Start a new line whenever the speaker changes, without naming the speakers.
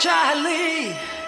Charlie.